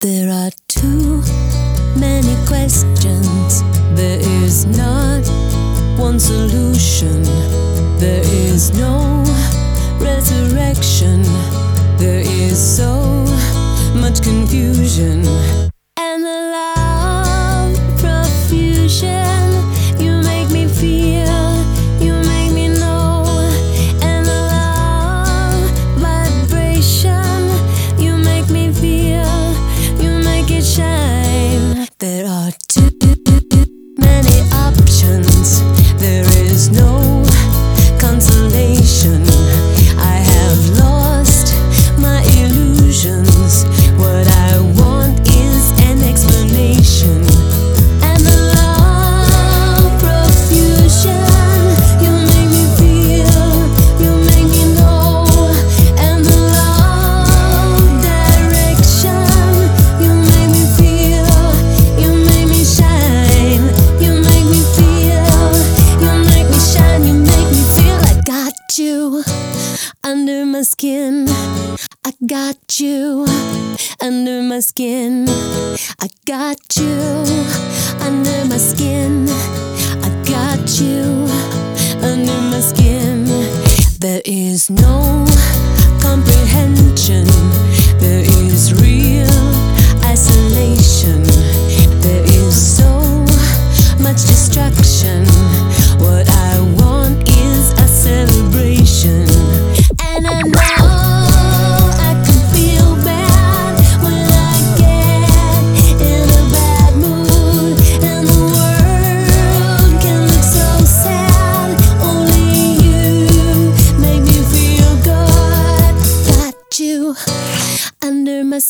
There are too many questions. There is not one solution. There is no resurrection. There is so much confusion. you under my skin. I got you under my skin. I got you under my skin. I got you under my skin. There is no comprehension.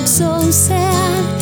look so sad.